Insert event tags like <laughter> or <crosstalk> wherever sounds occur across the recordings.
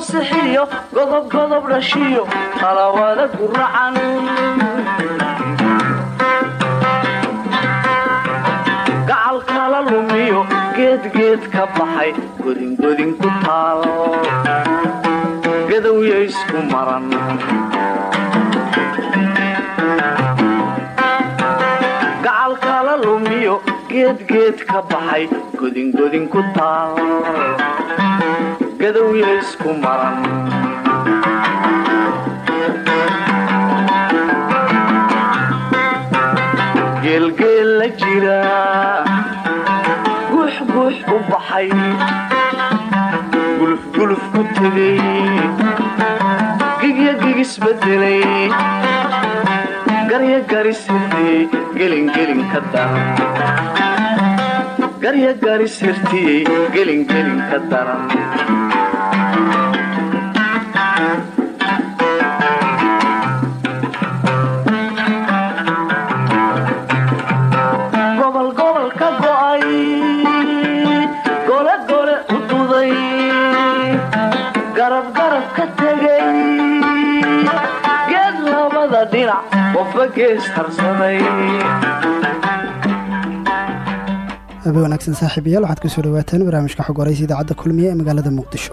sixiyo godob dhashiyo talawada guracan gacal kala lumiyo geedgeed ka baxay godingodin ku taal gadowya isku maran gacal kala lumiyo ka baxay godingodin ku taal gadowya isku maran geelgeel la jira. Guux guux u baxay. Gulufguluf ku tegay gigya gigisbedelay garya garisirtiyey gelingelin ka daran garya garisirtiyey gelingelin ka daran qofba gees harsaday habe wanaagsan saaxiibayaal waxaad ku soo dhawaataan barnaamijka xog horaysa idaacadda kulmiye ee magaalada muqdisho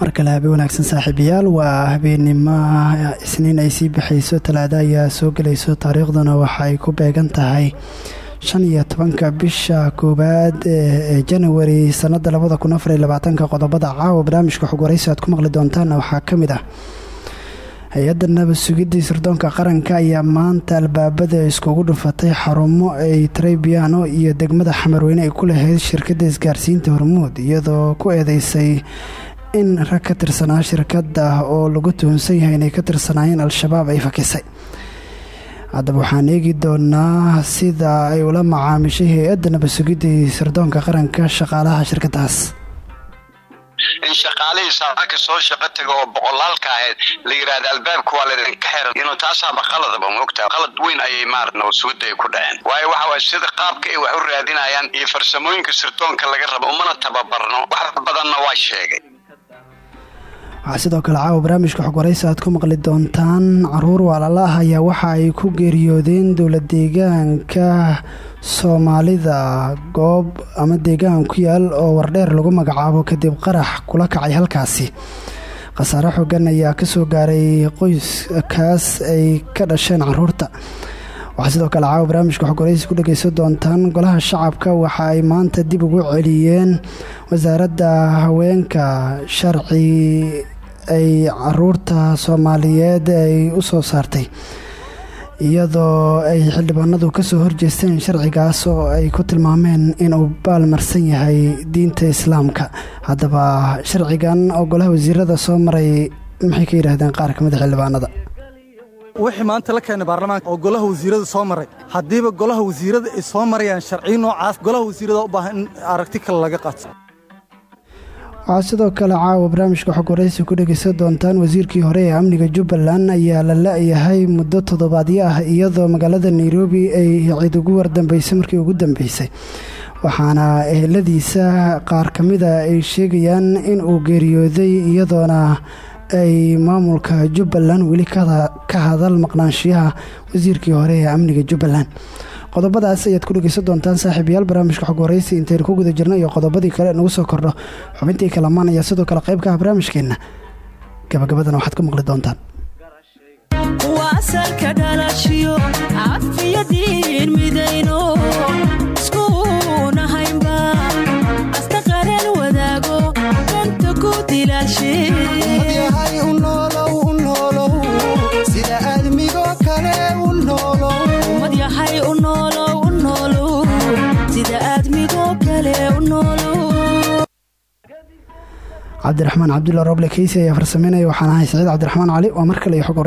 mar kale habe wanaagsan saaxiibayaal. Waa habeenimo isniin ay sii baxayso talaado ayaa soo gelayso taariikhduna waxa ay ku beegan tahay shan iyo tobanka bisha koowaad ee janawari sanada labada kun qodobada caawa barnaamijka xog aad ku maqli doontaan waxaa ka mid ah hay'adda nabad sugidii sirdoonka qaranka ayaa maanta albaabada iskugu dhufatay xarumo ay trebiano iyo degmada xamarweyne ay ku lahayd shirkadda isgaarsiinta hormuud iyadoo ku eedeysay in rag ka tirsanaa shirkadda oo lagu tuhunsan yahay inay ka tirsanaayeen al-shabaab ay fakisay haddaba waxaan eegi doonaa sida ay ula macaamishay hay'adda nabad sugidii sirdoonka qaranka shaqaalaha shirkaddaas. In shaqaalihii saaka soo shaqo taga oo boqolaalka ahayd la yidhaahda albaabka waa laydinka xira inuu taasaaba qaladaba moogtaa qalad weyn ayay maarata nabadsuguda ay ku dhaceen. Waayo waxa waay sida qaabka ay wax u raadinayaan iyo farsamooyinka sirdoonka laga rabo umana tababarno. Wax badanna waa sheegay waxaa sidoo kale caawa barnaamijka xog waraysa aad ku maqli doontaan. Caruur waalala ah ayaa waxa ay ku geeriyoodeen dowlad deegaanka soomaalida. Goob ama deegaan ku yaal oo wardheer lagu magacaabo kadib qarax kula kacay halkaasi. Khasaare xogan ayaa ka soo gaaray qoyskaas ay ka dhasheen carruurta. Waxaa sidoo kale caawa barnaamijka xog waraysi ku dhegeysan doontaan golaha shacabka waxa ay maanta dib ugu celiyeen wasaaradda haweenka sharci ay carruurta soomaaliyeed ay u soo saartay iyadoo ay xildhibaanadu ka soo horjeesteen sharcigaas oo ay ku tilmaameen inuu baalmarsan yahay diinta islaamka. Haddaba sharcigan oo golaha wasiirada soo maray maxay ka yidhaahdeen qaar ka mida xildhibaanada? Wixii maanta la keenay baarlamaanka oo golaha wasiirada soo maray. Haddiiba golaha wasiirada ay soo marayaan sharciyo noocaas golaha wasiirada u baahan in aragti kale laga qaato waxaa sidoo kale caawa barnaamijka xog ku dhegeysan doontaan wasiirkii hore ee amniga jubbaland ayaa la la-yahay muddo toddobaadyo ah iyadoo magaalada nairobi ay cid ugu wardambeysay markii ugu dambeysay. Waxaana eheladiisa qaar ka mida ay sheegayaan in uu geeriyooday iyadoona ay maamulka jubbaland weli ka hadal maqnaanshiyaha wasiirkii hore ee amniga jubbaland qodobadaas ayaad ku dhegeysan doontaan saaxiibayaal barnaamijka xog waraysi ku guda jirno iyo qodobadii kale nagu soo kordho. Xubintii kalamaan ayaa sidoo kale qayb ka ah barnaamijkeenna. Gabagabadana waxaad ku maqli doontaan cabdiraxmaan cabdulla roble keysi ayaa farsameynaya waxaan ahay saciid cabdiraxmaan cali waa mar kale iyo xog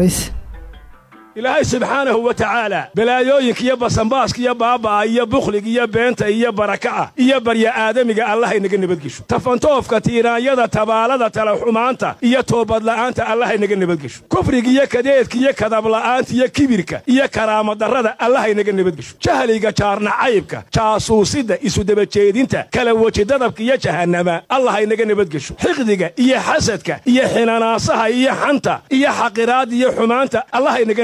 ilaahay subxaanahu wa tacaala balaayooyinka iyo basanbaaska iyo baaba'a iyo bukhliga iyo beenta iyo baraka'a iyo barya aadamiga allahaynaga nabadgesho. Tafantoofka tiiraanyada tabaalada talaxumaanta iyo toobadla'aanta allahaynaga nabadgesho. Kufriga iyo kadeedka iyo kadabla'aanta iyo kibirka iyo karaamadarrada allahaynaga nabadgesho. Jahliga jaarnacaybka jaasuusidda isudabajeedinta kala wejidadabka iyo jahannama allahaynaga nabadgesho. Xiqdiga iyo xasadka iyo xinanaasaha iyo xanta iyo xaqiraadda iyo xumaanta allahaynaga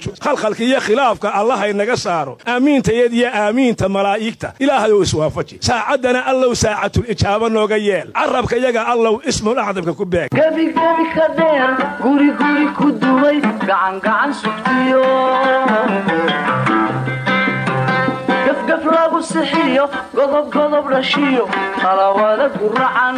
khalkhalka iyo khilaafka allahaynaga saaro. Aamiintayad iyo aamiinta malaa'igta. Ilaahayow iswaafaji. Saacaddana allow saacatul ijaaba nooga yeel. Carabka yaga allow ismul acdamka ku beeg. Gebigebi ka dhashiyo qalawada guracan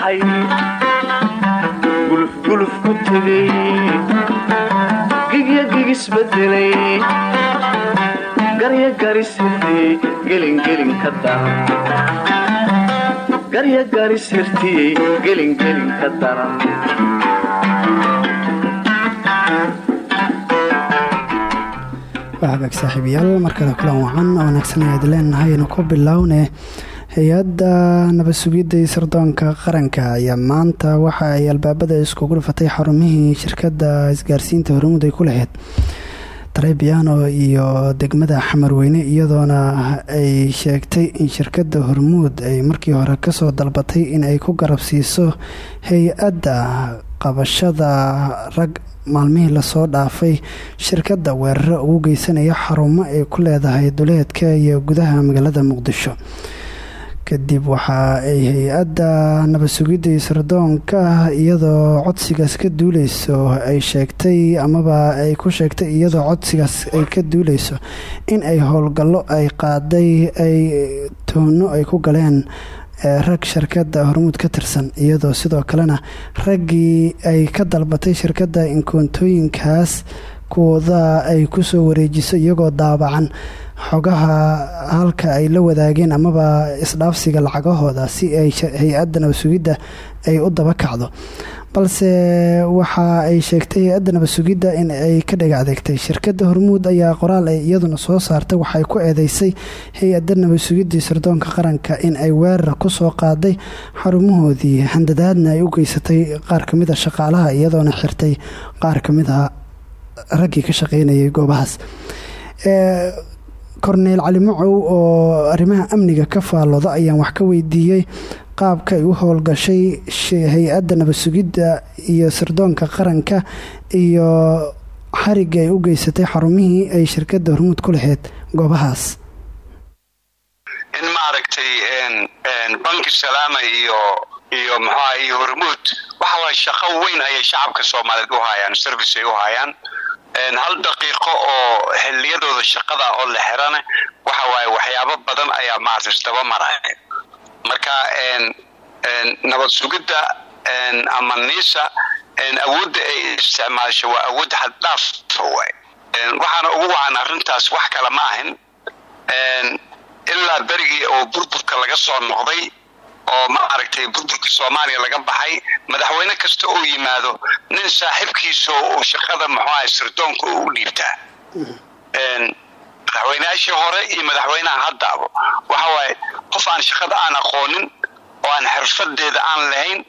u baxay gulufguluf ku tegay gigya gigisbedelay garya garisirtiyey gelingelin ka daran garya garisirtiyey gelingelin ka daran waa hagaag saaxiibayaal markale kulan wacan oo wanaagsan ayaad leenahay aynu ku bilowne hay'adda nabad sugidda iyo sirdoonka qaranka ayaa maanta waxa ay albaabada iskugu dhufatay xarumihii shirkadda isgaarsiinta hormuud ay ku lahayd. Talebiano iyo degmada xamarweyne iyadoona ay sheegtay in shirkadda hormuud ay markii hore ka soo dalbatay in ay ku garab siiso hay'adda qabashada rag maalmihii la soo dhaafay. Shirkadda weeraro ugu geysanaya xarumo ay ku leedahay duleedka iyo gudaha magaalada muqdisho kadib waxa ay hay'adda nabad sugidda iyo sirdoonka iyadoo codsigaas ka duuleyso ay sheegtay amaba ay ku sheegtay iyadoo codsigaas ay ka duuleyso in ay howlgallo ay qaaday ay toono ay ku galeen rag shirkadda hormuud ka tirsan. Iyadoo sidoo kalena raggii ay ka dalbatay shirkadda inkoontooyinkaas kuwada ay ku soo wareejiso iyagoo daabacan xogaha halka ay la wadaageen amaba isdhaafsiga lacagahooda si ay hay'adda ay u daba kacdo. Balse waxa ay sheegtay hay'adda nabad sugidda in ay ka dhaga adeegtay. Shirkadda hormuud ayaa qoraal ay iyaduna soo saartay. Waxay ku eedeysay hay'adda nabad sugiddii sirdoonka qaranka in ay weerar ku soo qaaday xarumahoodii. Handadaadna ay u geysatay qaar ka mid a shaqaalaha iyadoona xirtay qaar ka mid a raggii ka shaqeynayay goobahaas korneyl cali macow oo arrimaha amniga ka faallooda ayaan wax ka weydiiyey qaabka ay u howlgashay hay'adda nabad sugidda iyo sirdoonka qaranka iyo xarigga ay u geysatay xarumihii ay shirkadda hormuud ku lahayd goobahaas. In maaragtay banki salaama iyo iyo muxuaha iyo hormuud waxa waay shaqo weyn ayay shacabka soomaaliyeed u haayaan service ay u haayaan hal daqiiqo oo xiliyadooda shaqada oo la xirane waxa waaye waxyaabo badan ayaa maarata isdaba maraya marka nabad sugidda ama niisa awoodda ay isticmaasho waa awood xaddhaafa waay waxaana ugu wacan arrintaas wax kale ma ahin ilaa berigii oo burburka laga soo noqday oo ma aragtay burburka soomaaliya laga baxay madaxweyne kasta oo yimaado nin saaxiibkiisa oo shaqada muxuaha sirdoonka oo u dhiibtaa madaxweyneyaashii hore iyo madaxweynaha haddaabo waxa waaye qof aan shaqada aan aqoonin oo aan xirfadeeda aan lahayn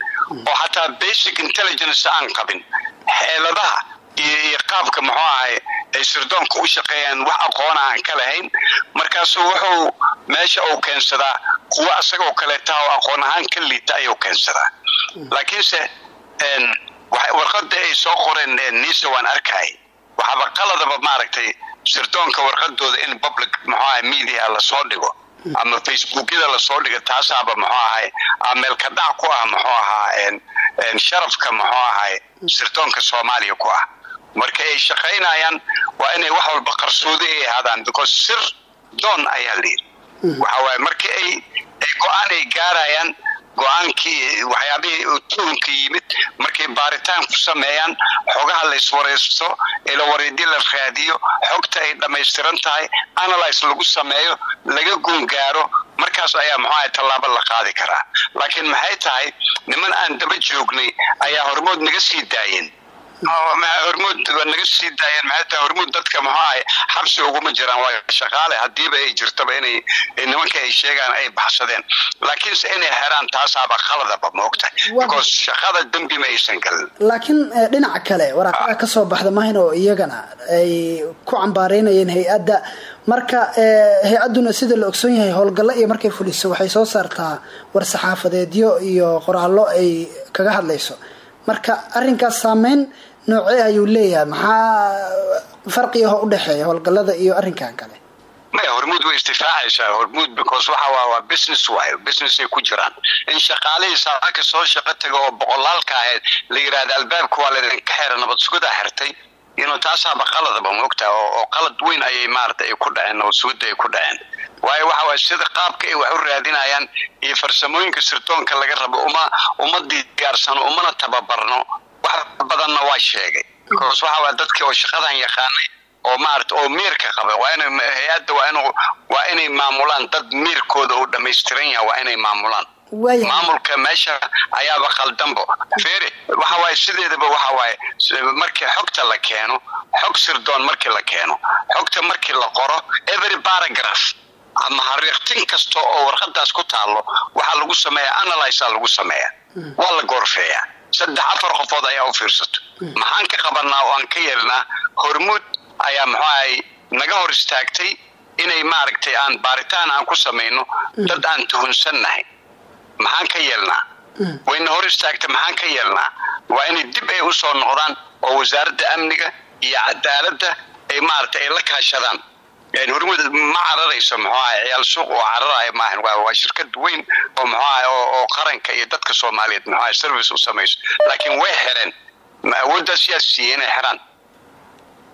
oo xataa basic intelligence aan qabin xeeladaha iyo qaabka muxuu ahay ay sirdoonka u shaqeeyaan wax aqoona aan ka lahayn. Markaasu wuxuu meesha uu keensadaa kuwa isagoo kaleeta oo aqoon ahaan ka liita ayuu keensadaa. Laakiinse warqada ay soo qoreen nisa waan arkay waxaaba qaladaba maaragtay sirdoonka warqadooda in public muxuu ahay media la soo dhigo ama facebookyada la soo dhiga taasaaba muxuu ahay meelka dhac ku ah muxuu ahaa sharafka muxuu ahay sirdoonka soomaaliya ku ah marka ay shaqaynayaan waa inay wax walba qarsoodi ay ahaadaan because sir doon ayaa layidhi waxa waaye markii ay go'aan ay gaarayaan go'aankii waxyaabihii tuunka yimid markay baaritaan ku sameeyaan xogaha la iswaraysto ilawareedyo la raadiyo xogta ay dhammaystiran tahay analyse lagu sameeyo laga gungaaro markaas ayaa muxuaha tallaabo la qaadi karaa. Laakiin maxay tahay niman aan daba joognay ayaa hormood naga sii daayeen hormuud waa naga sii daayeen maxay tahay hormuud dadka muxuu ahay xabsi uguma jiraan waa shaqaale. Hadiiba ay jirtaba inay nimanka ay sheegaan ay baxsadeen. Laakiinse inay xeraan taasaaba khaladaba ma ogtahay because shaqada dembi ma aysan galin. Laakiin dhinaca kale waraaqada ka soo baxda mahin oo iyagana ay ku cambaaraynayeen hay'adda. Marka hay'adduna sida la ogsoon yahay howlgallo iyo markay fuliso waxay soo saartaa war-saxaafadeedyo iyo qoraallo ay kaga hadlayso. Marka arrinkaas saameyn noocee ayuu leeyahay? Maxaa farqi ahoo udhexeeya howlgallada iyo arrinkan kale? Maya hormuud way istifaacaysaa hormuud because waxa waa waa business waayo business ay ku jiraan. In shaqaalihii saaka soo shaqo taga oo boqolaalka ahayd la yidhahda albaabka waa laydinka xera nabad sugadaa xirtay. Inu taasaaba qaladaba maogtaha oo qalad weyn ayay maarata ay ku dhaceen nabad sugidda ay ku dhaceen. Waayo waxa waay sida qaabka ay wax u raadinayaan iyo farsamooyinka sirdoonka laga rabo uma uma diyaarsano umana tababarno wax badanna waa sheegay. Because waxa waay dadkii oo shaqadan yaqaanay oo maarata oo miirka qaba waa ina hay'adda waa inu waa inay maamulaan. Dad miirkooda uu dhammaystiran yahay waa inay maamulaan. Maamulka meesha ayaaba khaldanbo fere waxa waaye sideedaba waxa waaye markii xogta la keeno xog sirdoon markii la keeno xogta markii la qoro every paragraph ama hariiqtin kasta oo warqadaas ku taallo waxaa lagu sameeyaa analysa lagu sameeyaa. Waa la goorfeeyaa saddex afar qofood ayaa u fiirsato maxaan ka qabanaa oo aan ka yeelnaa hormuud ayaa muxuu ahay naga hor istaagtay inay maaragtay aan baaritaan aan ku samayno dad aan tuhunsannahay. Maxaan ka yeelnaa wayna hor istaagta maxaan ka yeelnaa waa inay dib ay u soo noqdaan oo wasaaradda amniga iyo cadaaladda ay maaragtay ay la kaashadaan hormuud ma cararayso muxuu ahay ciyaal suuq oo cararaya maahan waa shirkad weyn oo muxuu ahay oo qaranka iyo dadka soomaaliyeed muxuu ahay service u samayso. Laakiin way xireen. Ma awooddaas yaa siiyey inay xiraan.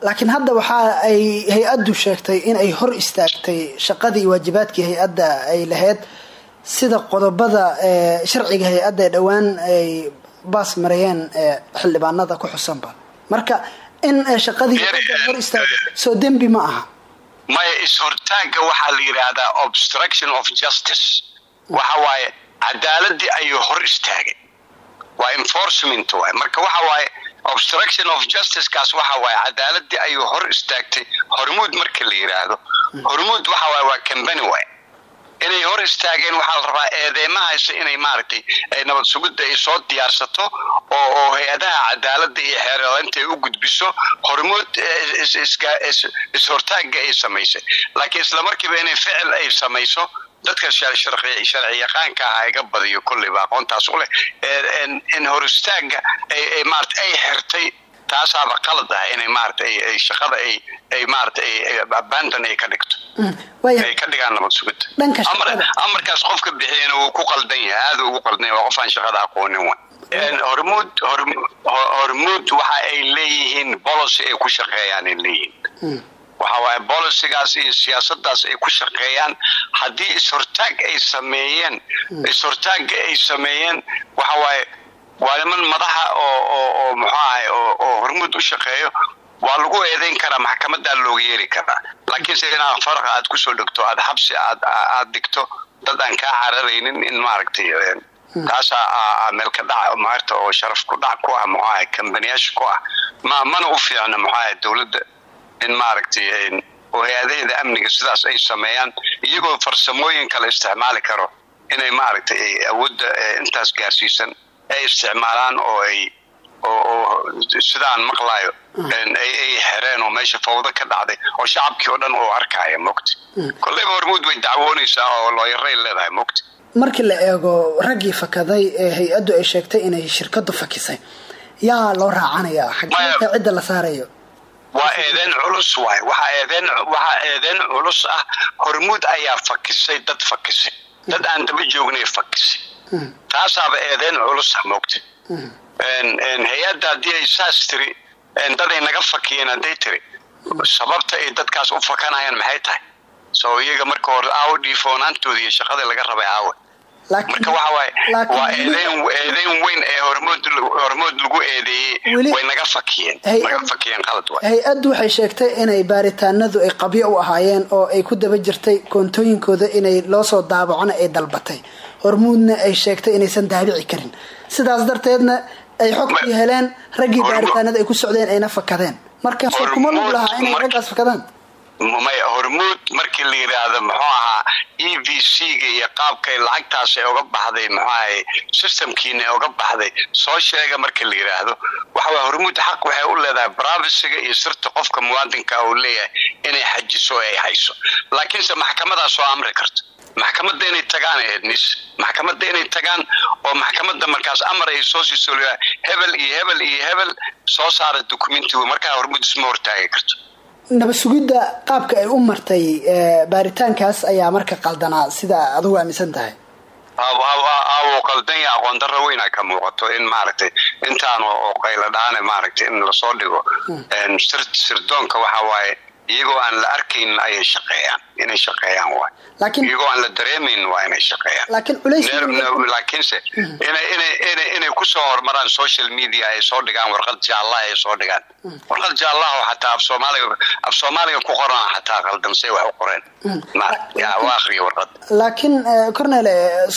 Laakiin hadda waxa ay hay'addu sheegtay in ay hor istaagtay shaqadii waajibaadkii hay'adda ay lahayd sida qodobada sharciga hay'adda ee dhowaan ay baas marayeen xildhibaanada ku xusanba marka in shaqadii hor istaaga soo dembi ma aha maya is-hortaagga waxaa la yidhaahdaa obstruction of justice. Waxa waaye cadaaladii ayuu hor istaagay. Waa enforcement waay marka waxa waaye obstruction of justice kaas waxa waaye cadaaladii ayuu hor istaagtay. Hormuud marka la yidhaahdo hormuud waxa waaye waa cambany waay inay hor istaageen waxaa la rabaa eedeymahaysa inay maaragtay nabad sugidda ay soo diyaarsato oo oo hay'adaha cadaaladda iyo xeerleynta ay u gudbiso hormuud is-hortaagga ay samaysay. Laakiin isla markiiba inay ficil ay samayso dadka sharci yaqaanka ah iga badiyo kolleyba aqoontaas u leh. In hor istaagga ay xirtay taasaaba qalad ah inay maarata ay shaqada ay ay maarata ay abandon ay ka dhigto. Ay ka dhigaan nabad sugidda amarkaas qofka bixiyana wuu ku qaldan yahay aada ugu qaldan yahay waa qof aan shaqada aqoonin wa hormuud hormuud waxa ay leeyihiin bolocy ay ku shaqeeyaan ay leeyihiin. Waxa waaye bolisigaas iyo siyaasadaas ay ku shaqeeyaan haddii is-hortaag ay sameeyeen is-hortaagga ay sameeyeen waxa waaye waa niman madaxa oo oo oo muxuu ahay oo hormuud u shaqeeyo. Waa lagu eedayn karaa maxkamadaa looga yeeri karaa. Laakiinse inaad faraqa aad ku soo dhegto aad xabsi aad aad dhigto dad aan kaa cararaynin in maaragtay taasaa meel ka dhaca maarta oo sharaf ku dhac ku ah muxuu ahay kambaniyaasha ku ah. Ma mana u fiicna muxuu ahay dowladda in maaragtay oo hay'adaheeda amniga sidaas ay sameeyaan iyagoo farsamooyin kale isticmaali karo inay maaragtay awoodda intaas gaarsiisan ay isticmaalaan oo ay oo sidaan maqlaayo ay xereen oo meesha fawdo ka dhacday oo shacabkii oo dhan oo arkaya mogta kolleyba hormuud way dacwoonaysaa oo looyaray leedahay mogta markii la eego raggii fakaday ee hay'addu ay sheegtay inay shirkadu fakisay yaa loo raacanayaa? Xagee cidda la saarayo. Waa eedeen culus waay. Waxaa eedeen waxaa eedeen culus ah. Hormuud ayaa fakisay dad fakisay. Dad aan daba joognay fakisay taasaaba eedeen culus ah mogta hay'adda haddii ay saas tiri daday naga fakiyeen hadday tiri. Sababta ay dadkaas u fakanayaan maxay tahay? So iyaga marka hore aawo dhiifoonaantooda iyo shaqada laga rabay aawe marka waxa waaye waa eedeyn eedeyn weyn ee hormood hormood lagu eedeeyey. Way naga fakiyeen naga fakiyeen qalad waay. hay'addu waxay sheegtay inay baaritaanadu ay qabyo u ahaayeen oo ay ku daba jirtay koontooyinkooda inay loo soo daabacona ay dalbatay. Hormuudna ay sheegtay inaysan daabici karin. Sidaas darteedna ay xogtii heleen raggii baaritaanada ay ku socdeen ayna fakadeen. Marka soo kuma lug lahaa inay raggaas fakadaan hormuud markii la yidhaahdo muxuu ahaa e v c-ga iyo qaabkay lacagtaas ay uga baxday muxuu ahay systemkiina ay uga baxday. Soo sheega markii la yidhaahdo waxa waye hormuud xaq waxay u leedahay brivasiga iyo sirta qofka muwaadinka uu leeyahay inay xajiso ay hayso. Laakiinse maxkamadaa soo amri karta. Maxkamadda inay tagaan ednis maxkamadda inay tagaan oo maxkamadda markaas amar ay soo siiso hebel iyo hebel iyo hebel soo saara documentigu markaa hormuud isma hortaagi karto nabasugidda qaabka ay u martay baaritaankaas ayaa marka qaldanaa. Sida adugu aaminsan tahay. Awo qaldan ya aqoon darro weyna ka muuqato in maaragtay intaan oo qayla dhaane maaragtay in la soo dhigo. Sirdoonka waxa waaye iyagoo aan la arkayn ayay shaqeeyaan inay shaqeeyaan waay. Iyagoo aan la dareemayn waa inay shaqeeyaan. laakiin culays laakiinse inay ku soo hormaraan social media ay soo dhigaan warqad jaalla ay soo dhigaan. Warqad jaallaha xataa af soomaaliga ku qoran xataa qaldan say wax u qoreen. Waa akhriya warqad. laakiin cornel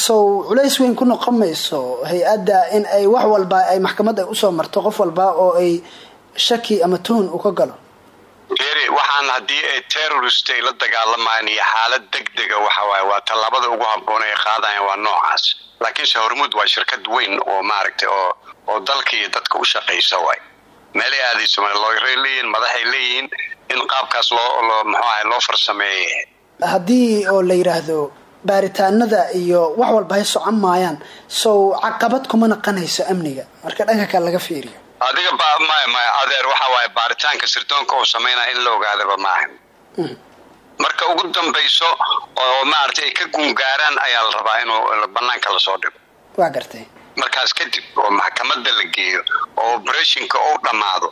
sow culays weyn ku noqon mayso hay'adda in ay wax walba ay maxkamadda u soo marto qof walba oo ay shaki ama tuhun uu ka galo waxaan haddii ay terrorist ay la dagaalamayaan iyo xaalad degdega waxa waaye waa tallaabada ugu habboon ay qaadayaan waa noocaas. Laakiinse hormuud waa shirkad weyn oo maaragtay oo oo dalka iyo dadka u shaqaysa waay meelay aadayso looyray leeyihiin madaxay leeyihiin in qaabkaas loo ahay loo farsameeyay haddii oo la yidhaahdo baaritaanada iyo wax walba hay socon maayaan sow caqabad kuma naqanayso amniga. Marka dhanka kale laga fiiriyo adiga maya adeer waxa waaye baaritaanka sirdoonka uu samaynaya in la ogaadaba maahan marka ugu dambayso oo maaragtay ay ka guungaaraan ayaa la rabaa inuu banaanka la soo dhigo. Waa gartay. Markaas kadib oo maxkamadda la geeyo oo operationka uu dhammaado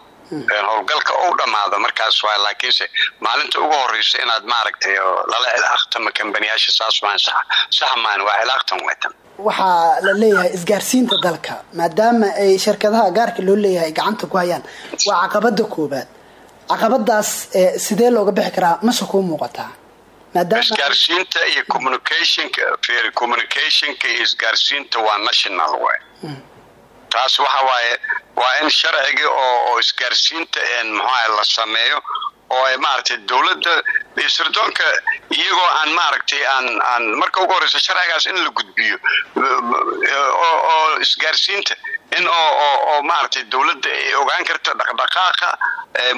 howlgalka uu dhammaado markaas waa laakiinse maalinta ugu horeysa inaad maaragtay lala cilaaqtama kambaniyaasha saas maan sax sax maan waa cilaaqtan waytan waxaa la leeyahay isgaarsiinta dalka maadaama ay shirkadaha gaarka loo leeyahay gacanta ku hayaan waa caqabada koobaad caqabadaas sidee looga bixi karaa? Mase kuu muuqataa isgaarsiinta iyo communicationka communicationka iyo isgaarsiinta waa national way. Taas waxa waaye waa in sharcigii oo oo isgaarsiinta muxuaha la sameeyo oo ay maaragtay dowladda sirdoonka iyagoo aan maaragtay aan aan marka ugu horeysa sharcigaas in la gudbiyo oo isgaarsiinta in oo oo maaragtay dowladda ay ogaan karta dhaqdhaqaaqa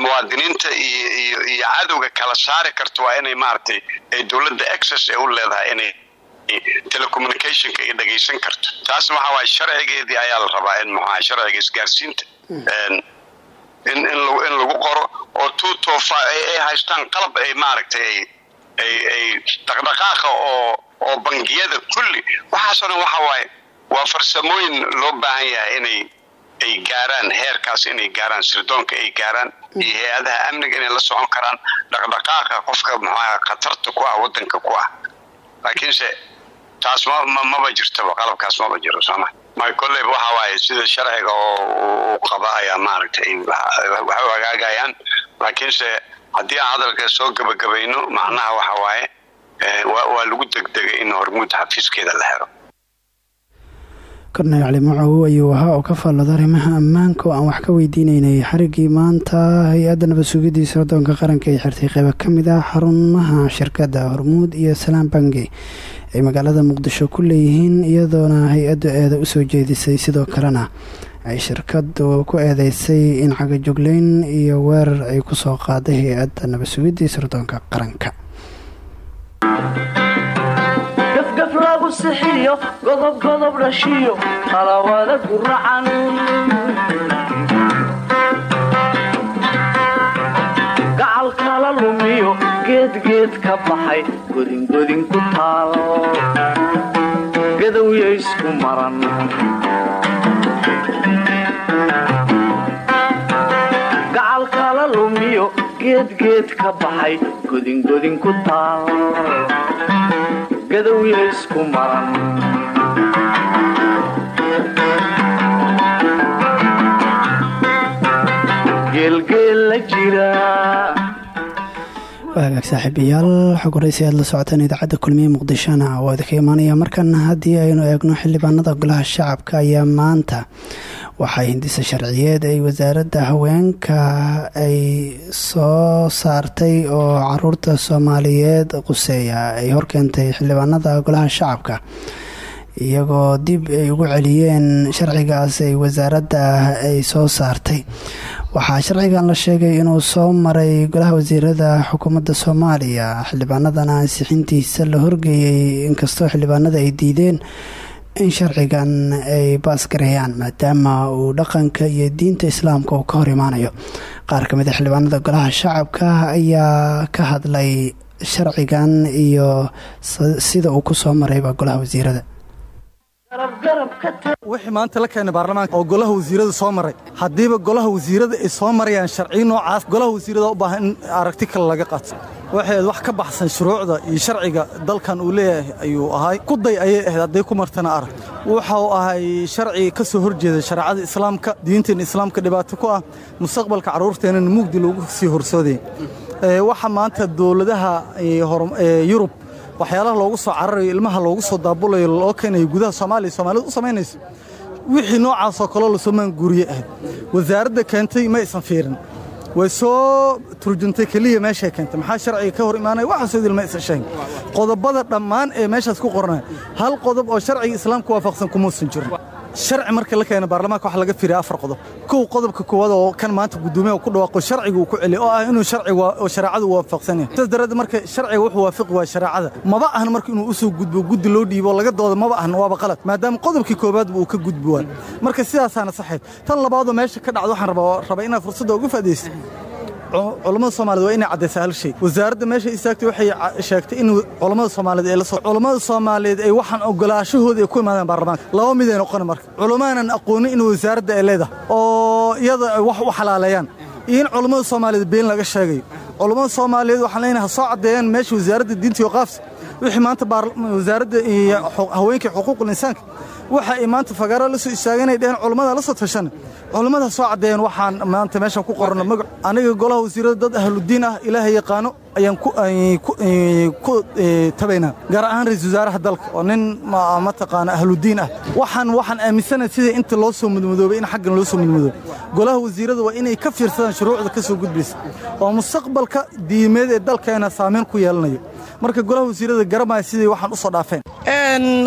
muwaadiniinta iyo iyo iyo cadowga kala saari karto waa inay maaragtay ay dowladda access ay u leedahay inay telecommunicationka ay dhagaysan karto. Taasna waxa waaye sharcigeedii ayaa la rabaa in muxuaha sharciga isgaarsiinta in in lagu in lagu qoro oo five ay haystaan qalab ay maaragtay ay dhaqdhaqaaqa oo oo bangiyada kulli. Waxaasoo dhan waxa waaye waa farsamooyin loo baahan yahay inay ay gaaraan heerkaas inay gaaraan sirdoonka ay gaaraan iyo hay'adaha amniga inay la socon karaan dhaqdhaqaaqa qofka muxuaha khatarta ku ah wadanka ku ah. Laakiinse taas ma maba jirtaba qalabkaas maba jiro sooma ma kolleyba waxa waaye sida sharciga oo u qaba ayaa maaragtay waxay u hagaagayaan laakiinse haddii aan hadalka soo gebagabayno macnaha waxa waaye waa lagu degdegay in hormuud xafiiskeeda la helo. Korneyl cali macow ayuu ahaa oo ka faallada arrimaha ammaanka oo aan wax ka weydiineynay xariggii maanta hay'adda nabad sugidiisa qaranka ay xirtay qeybo ka mid ah xarumaha shirkadda hormuud iyo salaam bangi ay magaalada muqdisho ku leeyihiin iyadoona hay'addu eeda soo jeedisay sidoo kalena. Ay shirkadu ku eedeysay in cagajogleyn iyo weerar ay ku soo qaaday hay'adda nabad sugidiisa waddoonka qaranka. Gafgaf lagu sixiyo godob godob dhashiyo qalawada guracan geedgeed ka baxay godingodin ku taal gadowya isku maran. Gacal kala lumiyo geedgeed ka baxay godingodin ku taal gadowya isku maran. Geelgeel la jira waa hagaag saaxiibayaal xog horeysi aad la socotaan idaacadda kulmiye muqdishona waa idinka imaanaya. Markana haddii aynu eegno xildhibaanada golaha shacabka ayaa maanta waxaa hindisa sharciyeed ay wasaaradda haweenka ay soo saartay oo carruurta soomaaliyeed quseeya. Ay horkeentay xildhibaanada golaha shacabka iyagoo dib ay ugu celiyeen sharcigaas ay wasaaradda ay soo saartay waxaa sharcigan la sheegay inuu soo maray golaha wasiirada xukuumadda soomaaliya. Xildhibaanadana ansixintiisa la horgeeyey inkastoo xildhibaanada ay diideen in sharcigan ay baasgareeyaan maadaama uu dhaqanka iyo diinta islaamka uu ka hor imaanayo. Qaar ka mid a xildhibaanada golaha shacabka ayaa ka hadlay sharcigan iyo sida uu ku soo marayba golaha wasiirada wixii maanta la keenay baarlamaanka oo golaha wasiirada soo maray. Haddiiba golaha wasiirada ay soo marayaan sharciyo noocaas golaha wasiirada u baahan in aragti kale laga qaato. Waxay wax ka baxsan shuruucda iyo sharciga dalkan uu leeyahay ayuu ahay. Kuday ayay ahayd hadday ku martana arag. Wuxuu ahay sharci ka soo horjeeda shareecada islaamka diinteena islaamka dhibaato ku ah mustaqbalka carruurteenana mugdi loogu sii horsoodaya waxa maanta dowladaha yurub waxyaalaha loogu soo cararayo ilmaha loogu soo daabulayo loo keenayo gudaha soomaaliya soomaalida u samaynayso wixii noocaasoo kaloo la soo maanguuriye ahayd wasaaradda keentay ma aysan fiirin. Way soo turjuntay keliya meeshay keentay. Maxaa sharciga ka hor imaanaya? Waxaasoo idil ma aysan sheegin. Qodobada dhammaan ee meeshaas ku qornaya hal qodob oo sharciga islaamka waafaqsan kumuusan jirin sharci marka la keena baarlamaanka waxa laga fiiriya afar qodob. Kow qodobka koowaad oo kan maanta guddoomiyaha ku dhawaaqo sharciga uu ku celiyo oo ah inuu sharciga shareecadu waafaqsan yahay sidaas daraaddeed marka sharciga wuxuu waafiqi waa shareecada maba ahan marka inuu u soo gudbo guddi loo dhiibo laga dooda maba ahan waaba qalad. Maadaama qodobkii koowaadba uu ka gudbi waay marka sidaasaana saxayd tan labaadoo meesha ka dhacda waxaan rabaa inaan fursadda uga faa'iidaysto culammada soomaaliyed waa inay caddaysaa hal shay. Wasaaradda meesha istaagtay waxay sheegtay in culammada soomaaliyeed ay la soo culammada soomaaliyeed ay waxaan ogolaashahooda ay ku imaadeen baarlamaanka. Laba mid ay noqon marka. Culamaanan aqoonin in wasaaradda ay leedahay oo iyada wax u xalaaleeyaan in culammada soomaaliyeed been laga sheegayo culammada soomaaliyeed waxaan leenahay ha soo caddeeyaan meesha wasaaradda diinta iyo qaafsi. Wixii maanta wasaaradda iyo haweenkii xuquuqul insaanka waxa ay maanta fagaaro la soo istaaganay dheheen culammada la soo tashana culammada soo caddeeyeen waxaan maanta meeshan ku qorano magac aniga golaha wasiirada dad ahludiin ah ilaahay yaqaano ayaan ku tabaynaa. Gaar ahaan ra'isul wasaaraha dalka oo nin mataqaana ahludiin ah. Waxaan waxaan aaminsanahay sidai inta loo soo mudmadoobay in xaggan loo soo mudmadoobo golaha wasiirada waa inay ka fiirsadaan shuruucda ka soo gudbaysa oo mustaqbalka diimeed ee dalkeena saamayn ku yeelanayo marka golaha wasiirada garamaya sidai waxaan u soo dhaafeen.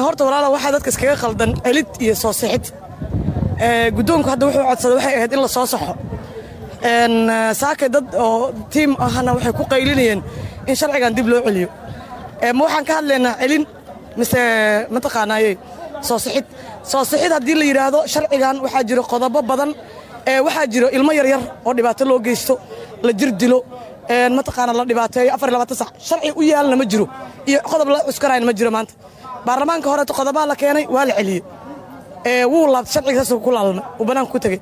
Horta walaala waxaa dadka iskaga khaldan celid iyo soo sixid. Guddoonku hadda wuxuu codsaday waxay ahayd in la soo saxo. Saakay dad oo tiim ahna waxay ku qaylinayeen in sharcigan dib loo celiyo. Ma waxaan ka hadlaynaa celin mise mataqaanaaye soo sixid. Soo sixid haddii la yidhaahdo sharcigan waxaa jiro qodobo badan. Waxaa jiro ilmo yaryar oo dhibaato loo geysto la jir dilo mataqaana la dhibaateeyo sharci u yaalna ma jiro iyo qodob la cuskarayna ma jiro maanta. Baarlamaanka horeeto qodobaa la keenay waa la celiyey. Wuu laabtay sharciga saasuu ku laalmay uu bannaanka ku tegey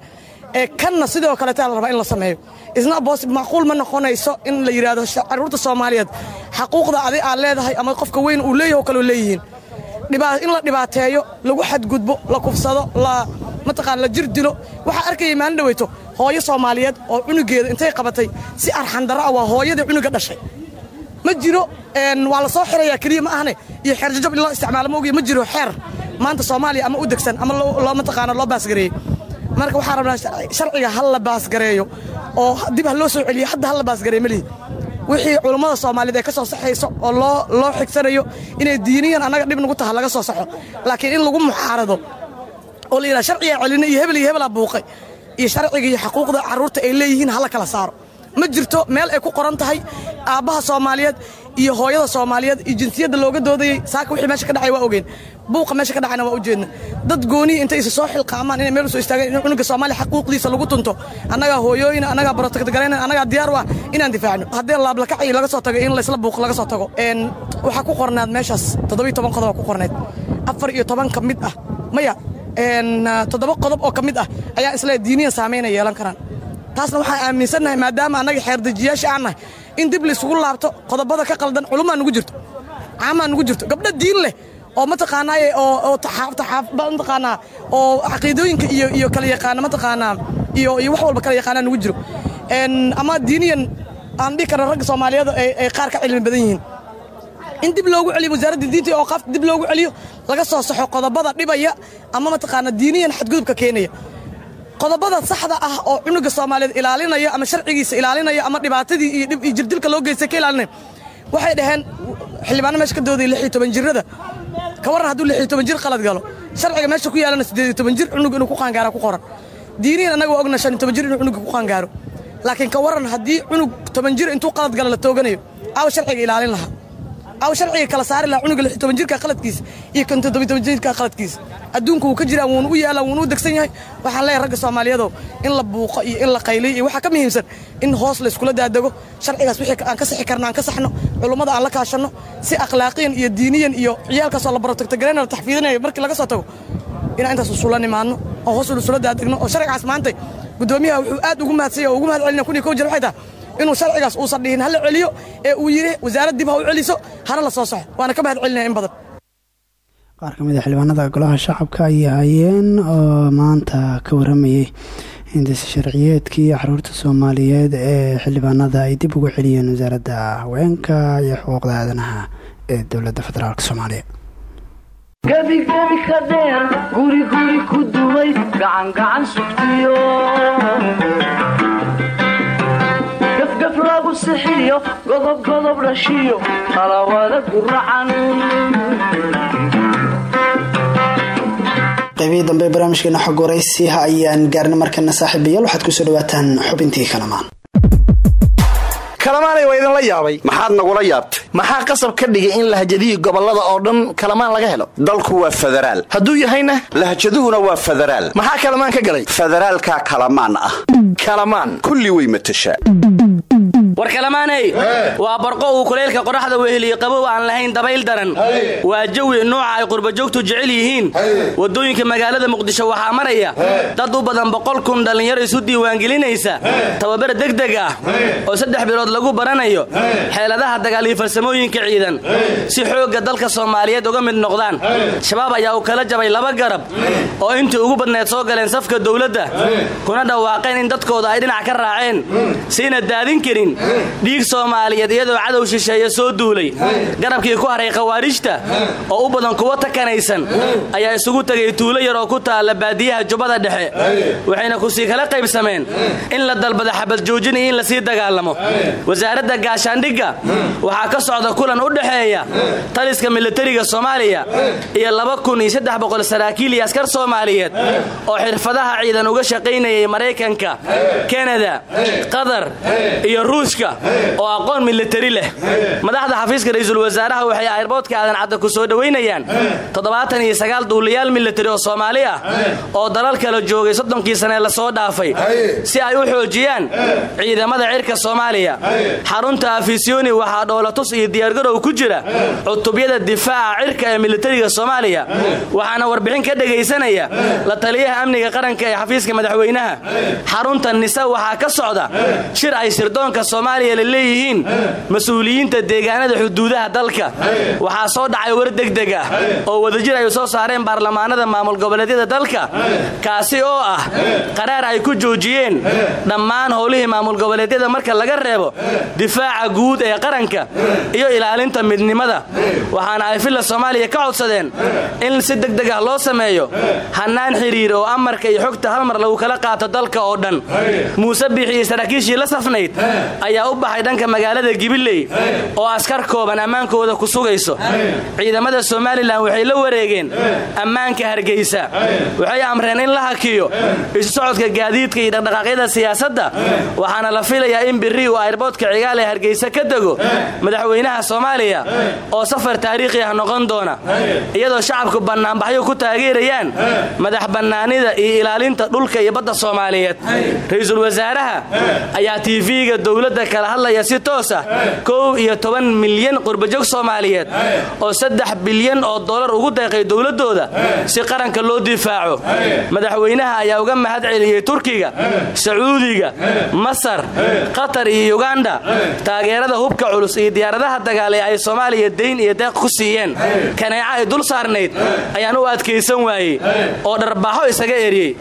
kanna sidoo kaleeta la rabaa in la sameeyo. Isna boos macquul ma noqonayso in la yidhaahdo carruurta soomaaliyeed xaquuqda adi aad leedahay ama qofka weyn uu leeyaho kaloo leeyihiin. In la dhibaateeyo lagu xadgudbo la kufsado mataqaan la jir dilo waxaa arkayay maalin dhaweyto hooyo soomaaliyeed oo cunugeeda intay qabatay si arxandaro ah waa hooyadii cunuga dhashay. Ma jiro waa la soo xirayaa keliya ma ahne. Iyo xeer jajab in loo isticmaalo ma ogiya ma jiro xeer. Maanta soomaaliya ama u degsan ama loo mataqaana loo baasgareeyey marka waxaa rabnaa sharciga ha la baasgareeyo oo dib ha loo soo celiyo hadda ha la baasgareeyo malihi wixii culummada soomaaliyeed ee ka soo saxayso oo loo xigsanayo inay diiniyan annaga dhib nagu taha laga soo saxo. Laakiin in lagu muxaarado oo la yidhaha sharcigaa celina iyo hebel iyo hebelaa buuqay iyo sharciga iyo xaquuqda carruurta ay leeyihiin hala kala saaro ma jirto meel ay ku qoran tahay aabbaha soomaaliyeed iyo hooyada soomaaliyeed iyo jinsiyadda looga doodayey saaka wixii meesha ka dhacay waa ogeen buuqa meesha ka dhacayna waa ujeedna dad gooniya intay isa soo xilqaamaan inay meel u istaagaan in cunuga soomaaliya xaquuqdiisa lagu tunto. Annagaa hooyooyina annagaa barotagtagarayn annagaa diyaar u ah inaan difaacno. Haddii laablakaci laga soo tago in laysla buuq laga soo tago. Waxaa ku qornaad meeshaas. Toddobiyo toban qodob ku qornayd. Afar iyo toban ka mid ah. Maya toddoba qodob oo ka mid ah ayaa isle diiniyan saamaynay yeelan karaan. Taasna waxaan aaminsannahay maadaama annaga xeerdejiyaasha aan nahay in dib laysugu laabto qodobada ka qaldan culummaa nugu jirto caamaa nugu jirto gabdho diin leh oo mataqaanaaye oo mataqaanaa oo caqiidooyinka iyo iyo kala yaqaana mataqaanaa iyo iyo wax walba kala yaqaanaa nugu jiro. Ama diiniyan aan dhihi karna ragga soomaaliyeed ay qaar ka cilmi badan yihiin in dib loogu celiyo wasaaradda diinta iyo awqaafta dib loogu celiyo laga soo saxo qodobada dhibaya ama mataqaanaa diiniyan xadgudubka keenaya. Qodobada saxda ah oo cunuga soomaaliyeed ilaalinaya ama sharcigiisa ilaalinaya ama dhibaatadii iyo jirdilka loo geystay ka ilaalinaya. Waxay dhaheen xildhibaano meesha ka doodaya lix iyo toban jirrada ka warran hadduu lix iyo toban jir qalad galo. Sharciga meesha ku yaalana siddeed iyo toban jir cunug inuu ku qaangaara ku qoran. Diiniyan annaga ogna shan iyo toban jir inuu cunuga ku qaangaaro. Laakiin ka warran haddii cunug toban jir intuu qalad galo la tooganayo aawa sharciga ilaalin lahaa aw sharciga kala saari lahaa cunuga lix toban jirka qaladkiisa iyo kan toddobiy toban jirka qaladkiisa adduunka wuu ka jiraa wuuna u yaalaa wuuna u degsan yahay. Waxaan leeyahay ragga soomaaliyeedow in la buuqo iyo in la qayliyo iyo waxaa ka muhiimsan in hoos layskula daadego sharcigaas wixii aan ka sixi karna aan ka saxno culummada aan la kaashanno si akhlaaqiyan iyo diiniyan iyo ciyaalkaasoo la barotagtagarayna la taxfiidinayo markii laga soo tago. Inaan intaas usula nimaadno oo hoos usula daadegno oo sharcigaas maantay guddoomiyaha wuxuu aad ugu mahadsanya oo ugu mahad kun iyo kow jir waxay tahay inuu sharcigaas uusan dhihin hala celiyo ee uu yidhi wasaarad dib ha u celiso hana la soo saxo. Waana ka mahad celinaya in badan. Qaar ka mid a xildhibaanada golaha shacabka ayay hayeen oo maanta ka waramayey hindisa sharciyeedkii carruurta soomaaliyeed ee xildhibaanada ay dib ugu celiyeen wasaaradda haweenka iyo xuquuqda aadanaha ee dowladda federaalk soomaaliya. Gebigebi ka dheer guri guri ku duway gacangacan sugtiyo gafgaf lagu sixiyo godob godob dhashiyo qalawada guracan qaybihii dambe barnaamijkeena xog waraysiha ayaan gaarna markana saaxiibayaal waxaad ku soo dhawaataan xubintii kalamaan kalamaanay waa idinla yaabay. Maxaad nagula yaabtay? Maxaa qasab ka dhigay in lahjadihii gobollada oo dhan kalamaan laga helo? Dalku waa federaal. Hadduu yahayna? Lahjaduhuna waa federaal. Maxaa kalamaan ka galay? Federaalkaa kalamaan ah. Kalamaan. Kulli way matashaa. War kalamaaney waa barqo uu kuleylka qoraxda weheliyo qabow aan lahayn dabayl daran. Waa jawi nooca ay qurbajoogtu jecel yihiin. Waddooyinka magaalada muqdisho waxaa maraya dad u badan boqol kun dhallinyaro isu diiwaangelinaysa. Tababar degdeg ah oo saddex bilood lagu baranayo xeeladaha dagaal iyo farsamooyinka ciidan. Si xoogga dalka soomaaliyeed uga mid noqdaan shabaab ayaa uu kala jabay laba garab oo intii ugu badneed soo galeen safka dowladda. Kuna dhawaaqeen in dadkooda ay dhinac ka raaceen. Siina daadin karin. Dhiig soomaaliyeed iyadoo cadow shisheeye soo duulay. Garabkii ku haray khawaarijta oo u badan kuwa takanaysan ayaa isugu tegay tuulo yar oo ku taalla baadiyaha jubbada dhexe. Waxayna ku sii kala qaybsameen in la dalbada xabad joojin iyo in la sii dagaalamo wasaaradda gaashaandhigga waxaa ka socda kulan u dhexeeya taliska militariga soomaaliya iyo saraakiil iyo askar soomaaliyeed oo xirfadaha ciidan uga shaqaynayay maraykanka kanada qatar iyo ruus ruushka oo aqoon militari leh. Madaxda xafiiska ra'iisul wasaaraha waxay airboodka aadan cadda ku soo dhowaynayaan toddobaatan iyo sagaal duuliyaal militari oo soomaali ah oo dalal kala joogay soddonkii sane la soo dhaafay si ay u xoojiyaan ciidamada cirka soomaaliya xarunta afisiyoni waxaa dhoolatus iyo diyaargarow ku jira cutubyada difaaca cirka ee militariga soomaaliya. Waxaana warbixin ka dhegaysanaya la taliyaha amniga qaranka ee xafiiska madaxweynaha. Xarunta nisa waxaa ka socda shir ay sirdoonka soomaaliya la leeyihiin mas'uuliyiinta deegaanada xuduudaha dalka. Waxaa soo dhacay war degdeg ah oo wadajir ay soo saareen baarlamaanada maamul goboleedyada dalka. Kaasi oo ah qaraar ay ku joojiyeen dhammaan howlihii maamul goboleedyada marka laga reebo difaaca guud ee qaranka iyo ilaalinta midnimada. Waxaana ay filla soomaaliya ka codsadeen in si degdeg ah loo sameeyo hannaan xidhiir oo amarka iyo xogta hal mar lagu kala qaato dalka oo dhan. Muuse biixi saraakiishii la safnayd ayaa u baxay dhanka magaalada gibiley oo askar kooban ammaankooda ku sugayso. Ciidamada somalilan waxay la wareegeen ammaanka hargeysa. Waxay amreen in la hakiyo isu socodka gaadiidka iyo dhaqdhaqaaqyada siyaasadda waxaana la filayaa in birri uu airboodka cigaal ee hargeysa ka dego madaxweynaha soomaaliya oo safar taariikhi ah noqon doona. Iyadoo shacabku bannaanbaxyo ku taageerayaan madax bannaanida iyo ilaalinta dhulka iyo badda soomaaliyeed. Ra'iisul wasaaraha ayaa tv-ga dowladda kala hadlaya si toos ah kow iyo toban milyan qurbajog soomaaliyeed oo saddex bilyan oo dollar ugu deeqay dowladdooda si qaranka loo difaaco. Madaxweynaha ayaa uga mahad celiyey turkiga sacuudiga masar qatar iyo yuganda taageerada hubka culus iyo diyaaradaha dagaal ee ay soomaaliya dayn iyo deeq ku siiyeen. Kaneeca ay dul saarnayd ayaan u adkaysan waayey. Oo dharbaaxo isaga eriyey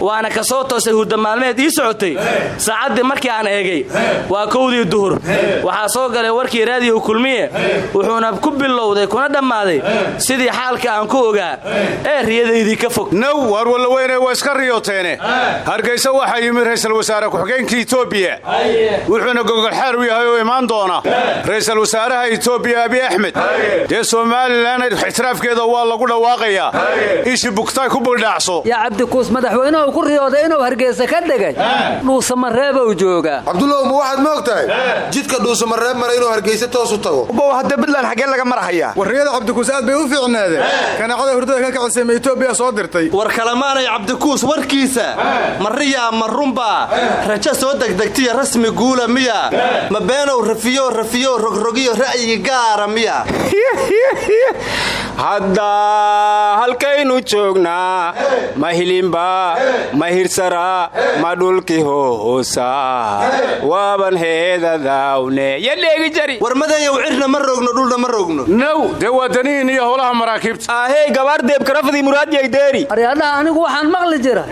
waana ka soo toosay hurda maalmeed ii socotay. Saacaddii markii aan eegay waa kowdii duhur. Waxaa soo galay warkii raadiyo kulmiye. Wuxuuna ku bilowday kuna dhammaaday sidii xaalka aan ku ogaa. Ee riyadaydii ka fog. Now waar wallaweyne waa iska riyooteene hargaysa waxaa yimi ra'iisul wasaare ku-xigeenka etoobiya wuxuuna gogolxaar u yahay oo imaan doona. Ra'iisul wasaaraha etoobiya abi axmed. Dee somalilan ixtiraafkeeda waa lagu dhawaaqayaa ishi bugtaay ku buldhaacso. Yaa cabdikuus madaxweynuhu ku riyooday inuu hargeysa ka dhegay dhuusamareebow joogaa cabdulow ma waxaad ma og tahay jidka dhuusamareeb mara inuu hargeysa toosu tago. Bow hadda buntland xaggee laga marhayaa warriyada cabdikuus aad bay u fiicnaadeen. Kanaacada hurdada ka kacisay ma etoobiya soo dirtay? War kalemaanay cabdikuus warkiisa. Ma riyaa ma runbaa rajo soo degdegtiya rasmi guula miya ma beenow rafiyo rafiyo rogrogiyo ra'yi gaara miya. <laughs> Hadda halkaynu joognaa ma hilinba ma hirsara ma dhulki hoosa. Waaban heedadawne yadheegi jari. War madeeyow cirna ma rogno dhulna ma rogno now dee waa danihiin iyo howlaha maraakiibta. Ahey gabaar deebkarafadii muraadiyaydeeri aryadhaha anigu waxaan maqli jira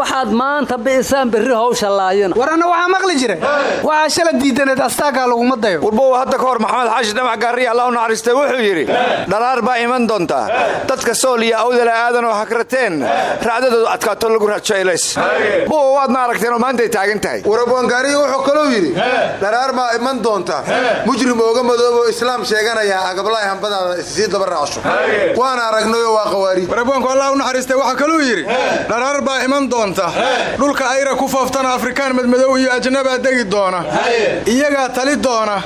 waxaad maanta bi'isaan berri hawsha laayina war anna waxaa maqli jira waxaa shala diidaneed astaagaa laguma dayo. Warbow hadda ka hor maxamed xaashi dhamac gaariya allah u naxariistay wuxuu yidhi dhalaar baa iman doontaa dadka sool iyo awdala aadan oo hakrateen raacdadoodu adkaato lagu rajaylays bow waadna aragteen oo maantay taagan tahay. Warabwaangaariya wuxuu kalou yidhi dharaar baa iman doonta. Mujrim ooga madooboo islaam sheeganayaa agablaay hambadaada issii daba raacso. Waana aragnayoo waa qawaariij warabwaanku allah u naxariistay waxaa kaluu yidhi dharaar baa iman doonta. Dhulka ayra ku fooftana afrikaan madmadow iyo ajnabaa degi doona iyagaa tali doona.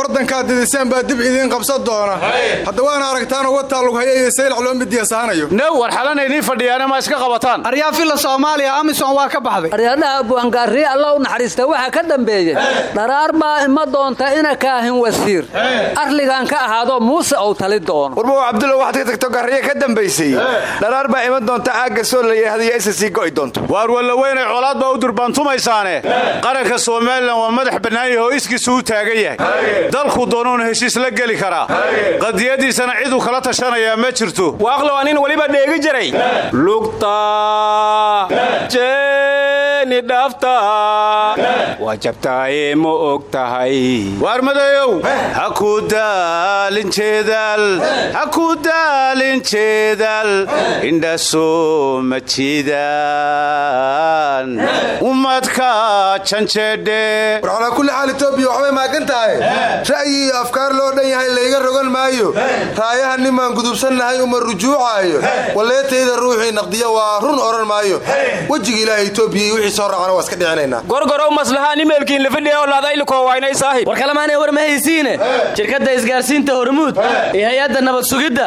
Ordankaad didiseen baa dib idiin qabsan doona. Hadda waana aragtaanoo wataa lughaya iyo saylac loo midiyasaanayo now war xalana idiin fadhiyaana ma iska qabataan. Aryaa filla soomaaliya amisom waa ka baxday. Aryadhaha buangaariye alla u naxariista waxaa ka dambeeyey. Dharaar baa ima doonta ina kaahin wasiir. Arligan ka ahaado muuse ou tali doono. Warbow cabdulla waxaad ka tagto garriye ka dambaysay dharaar baa iman doonta aagga soo la yidhaahdo iyo ssc go'i doonto. Waar wallaweyne colaad baa u durbaantumaysaane. Qaranka somalilan waa madax bannaan yahay oo iskiisu u taagan yahay dalku doonuuna heshiis la geli karaa qadiyadiisana ciduu kala tashanayaa ma jirto. Waaqlow anin weliba dheegi jiray. Lugta jeeni dhaafta waa jabtaaye ma og tahay? Waar madayow ha ku daalin jeedaal ha ku daalin jeedaal indhasoo ma jiidaan. Ummadka janjeedhe war calaa kulli xaal etoobiya waxbay maagan tahay. Ra'yi iyo afkaar loo dhan yahay layga rogan maayo. Raayaha nimaan gudubsannahay uma rujuucaayo. Waleetayda ruuxii naqdiya waa run odhan maayo. Wejiga ilaaha wixii soo raacana waa iska dhicinaynaa. Gorgorow maslahaan imeelkiin lafadhiya oo laadaylikoo waynay saahib war kalemaanay war ma haysiine? Shirkadda isgaarsiinta hormuud iyo hay'adda nabad sugidda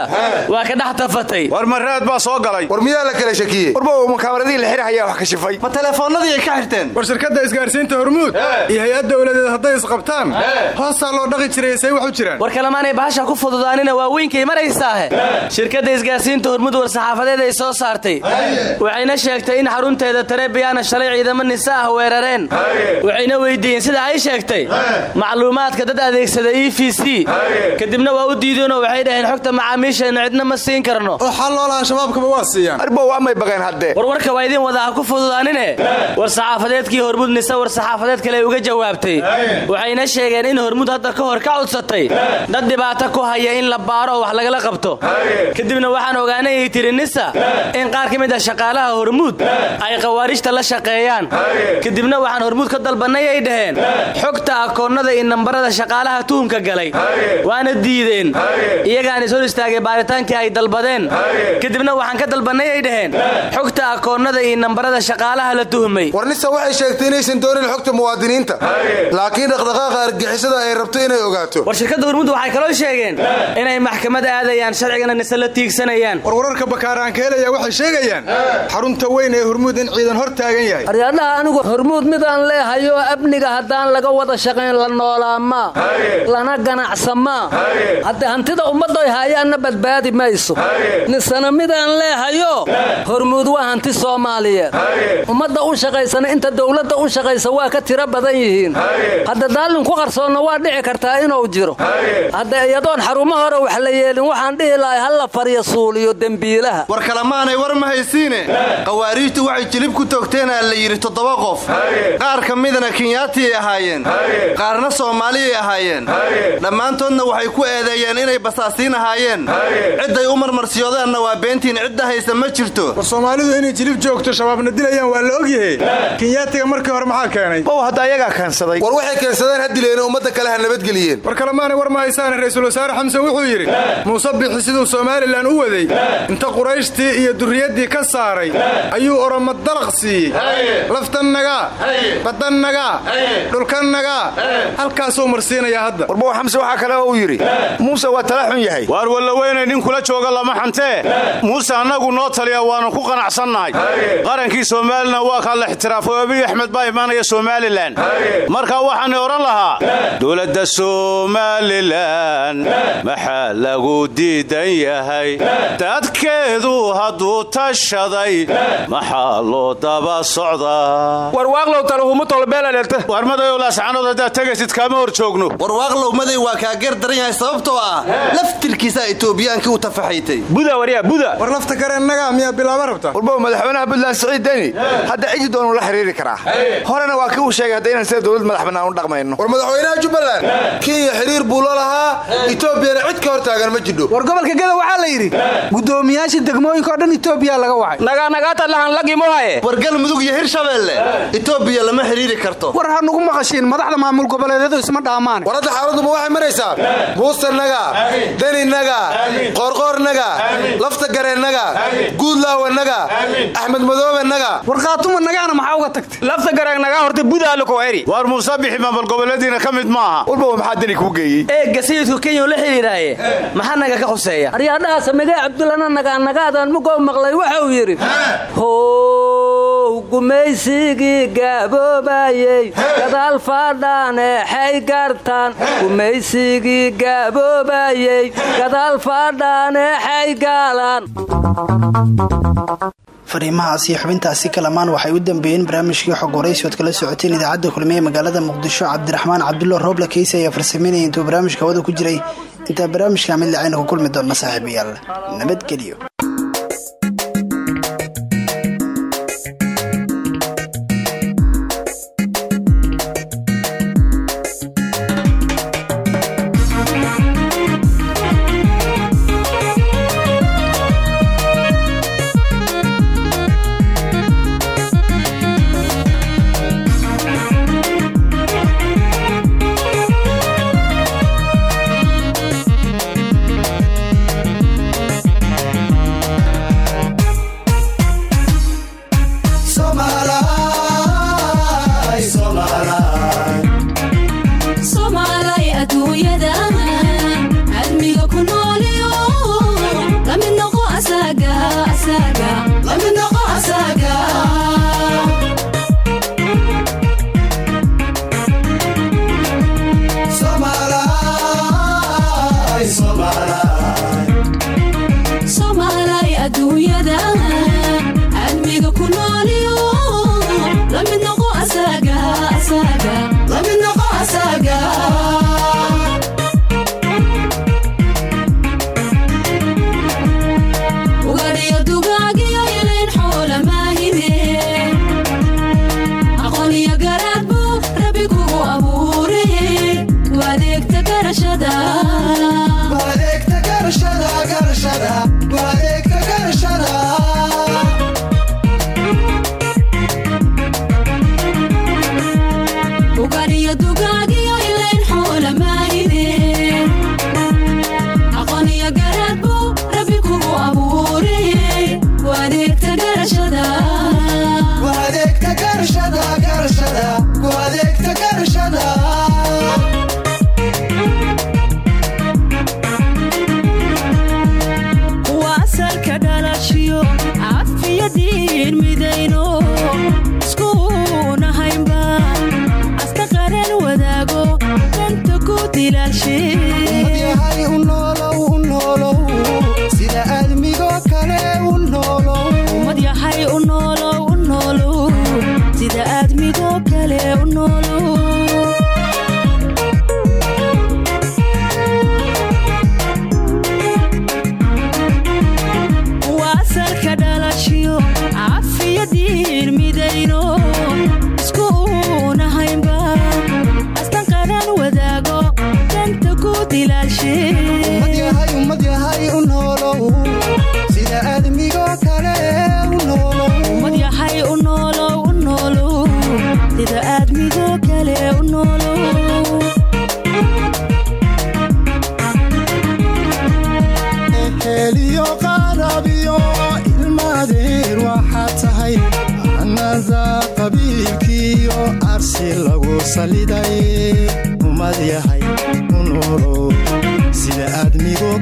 waa ka dhex tafatay. War maraad baa soo galay. War miyaa la kala shakiyey warbow makaabaradii la xirahayaa wax ka shifay. Ma telefoonnadii ay ka xirteen? War shirkadda isgaarsiinta hormuud iyo hay'ad dowladeed hadday isqabtaan hoosaa loo dhaqi jiray say wax u jiraan. War kalemaanay bahasha ku fududaanina waaweyinkay maraysaahe shirkadda isgaarsiinta hormuud war saxaafadeed ay soo saartay. Waxayna sheegtay in xarunteeda tarebiyaana shalay ciidamo nisa ah weerareen waxayna weydiiyeen sida ay sheegtay macluumaadka dad adeegsada e v c. Kadibna waa u diideenoo waxay dhaheen xogta macaamiisheenna cidna ma siin karno. Oo xal loolaha shabaabkaba waa siiyaan. Arbow amay bageen haddee warwarka waa idin wada ha ku fududaanine? War saxaafadeedkii hormuud nise war saxaafadeed kale uga jawaabtay. Waxayna sheegeen in hormuud hadda ka hor ka codsatay. Dad dhibaato ku haya in la baaro oo wax lagala qabto. Kadibna waxaan ogaanay ay tiri nisa in qaar ka mid ah shaqaalaha hormuud ay khawaarijta la shaqeeyaan kadibna waxaan hormuud ka dalbannay ay dhaheen. Xogta akoonnada iyo nambarada shaqaalaha tuhumka galay. Waana diideen. Iyagaan is hor istaagay baaritaankii ay dalbadeen. Kadibna waxaan ka dalbannay ay dhaheen. Xogta akoonnada iyo nambarada shaqaalaha la tuhmay warnisa waxay sheegtay inaysan doonin xogta muwaadiniinta. Laakiin dhaqdhaqaaqa argixisada ay rabto inay ogaato. War shirkadda hormuud waxay kaloo sheegeen inay maxkamad aadayaan sharcigana nise la tiigsanayaan. War wararka bakaaraanka helaya waxay sheegayaan xarunta weyn ee hormuud in ciidan hor taagan yahay aryaadhaha anigu hormuud midaan leehayo amniga haddaan laga wada shaqayn la noolaamaa lana ganacsamaa hadde hantida ummaddoy haayaanna badbaadi mayso. Nisana midaan leehayo hormuud waa hanti soomaaliyeed ummadda u shaqaysana inta dowladda u shaqaysa waa ka tiro badan yihiin. Hadda daalin ku qarsoonna waa dhici kartaa inuu jiro. Hadda iyadoon xarumo hore wax la yeelin waxaan dhihi lahay halla farya suuliyo dembiilaha. War kalemaanay war ma haysiine khawaariijtu waxay jilib ku toogteenaa la yidhi toddoba qof. Qaar ka midna kenyaatiyay ahaayeen. Qaarna soomaaliyay ahaayeen. Dhammaantoodna waxay ku eedeeyeen inay basaasiin ahaayeen. Cidday u marmarsiyoodeenna waa beentiin cidda haysa ma jirto. War soomaalidu inay jilib joogto shabaabna dilayaan waa la ogyahay. Kenyaatiga markii hore maxaa keenay? Bow hadda ayagaa keensaday war waxay keensadeen ha dileen ummadda kale ha nabadgeliyeen war kalemaanay war ma haysaane raysul wasaare xamsan wuxuu yidhi muuse bixi siduu somalilan u waday. Inta qurayshtii iyo durriyaddii ka saaray ayuu oroma dalaq siiyey laftannagaa badannagaa dhulkannagaa halkaasuu marsiinayaa hadda. Warbow xamse waxaa kale uu yidhi. Muuse waa tala xun yahay. Waar wallaweynay nin kula jooga lama xantee muuse annagu noo taliya waannu ku qanacsannahay qarankii somalilan waa kaa la ixtiraafo. Abiy axmed baa imaanaya somalilan markaa waxaana odhan lahaa dowladda somalilan maxaa lagu diidan yahay? Dadkeedu hadduu tashaday maxaa loo daba socdaa warwaaqlow talahumu tolbeelalelta warmadayow laascanood haddaad tegaysid kaama hor joogno warwaaqlow maday waa kaa gar daran yahay sababtoo ah laftirkiisaa itoobiyaankii u tafaxaytay buda waryaa buda. War lafta kareennaga miyaa bilaaba rabta. Warbow madaxweynaha puntland siciid deni hadda cidi doonuu la xiriiri karaa. Horena waa kii uu sheegay hadda inaan sida dowlad madax bannaan u dhaqmayno. War madaxweynaha jubbaland kenya xiriir buu la lahaa etoobiyana cid ka hor taagan ma jidho. War gobolka geda waxaa la yidhi gudoomiyaasha degmooyinka oo dhan etoobiya laga wacay. Naganagaatalahanlagimohaye war galmudug iyo hirshabeelle etoobiya lama xiriiri karto. War ha nugu maqashiin madaxda maamul goboleedyadu isma dhaamaan. War hadda xaaladuma waxay maraysaa buusternaga deninaga qoorqoornaga lafta gareennaga guudlaawanaga axmed madoobenaga war khaatuma nagaana maxaa uga tagtay? Lafta gareennaga horta budaalko eri. Waar muuse bixi maamul goboleediina ka mid maaha. Walbow maxaa deni kuu geeyey? Eegga sayidku kenya la xidhiiraaye maxaa naga ka khuseeya aryaadhaha samigee cabdulana nagaanagaadaan mugoo maqlay waxa uu yidhi how gumaysigii gaaboobayey. Gadaal faadhaane xay gartaan gumaysigii gaaboobayey. Gadaal faadhaane xay gaalaan. Fariimahaas iyo xubintaasi kalamaan waxay u dambeeyeen barnaamijkii xog waraysi kala socoteen idaacadda kulmiye magaalada muqdisho cabdiraxmaan cabdulla rooble keysi ayaa farsameynaya intuu barnaamijka hawada ku jiray. Intaa barnaamijka mid lacayna ku kulmi doonna saaxiibayaal. Nabadgelyo دي amigo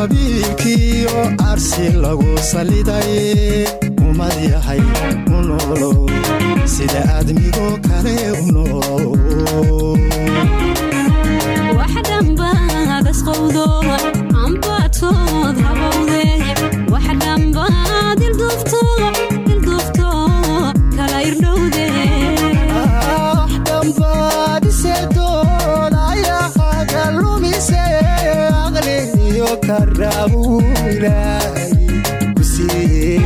qabiilkiiyo arsi lagu saliday umad yahay u noolow sida admigo kale u noolow karaabu ilaahay kusiiye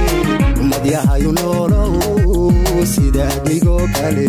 ummad yahayu noolow sida digoo kale